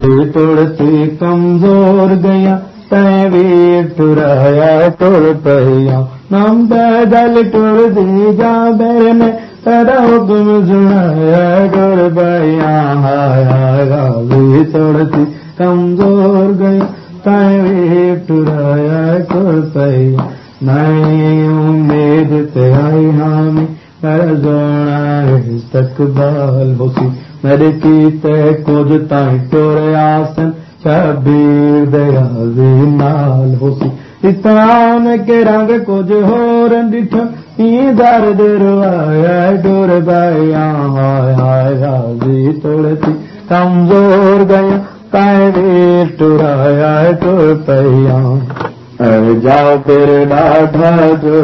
तुलसी कमज़ोर गया तंहिं वीर टुराया टुर पया नम पैदल टुरदी जा बैर तेरा हुक्म सुनाया टुर पया हाया वी तुलसी कमज़ोर गया तंहिं वीर टुराया टुर पया नई उम्मीद ते आई हामी ताई कमजोर गया टुराया टुर पया। तेरे डाठा जो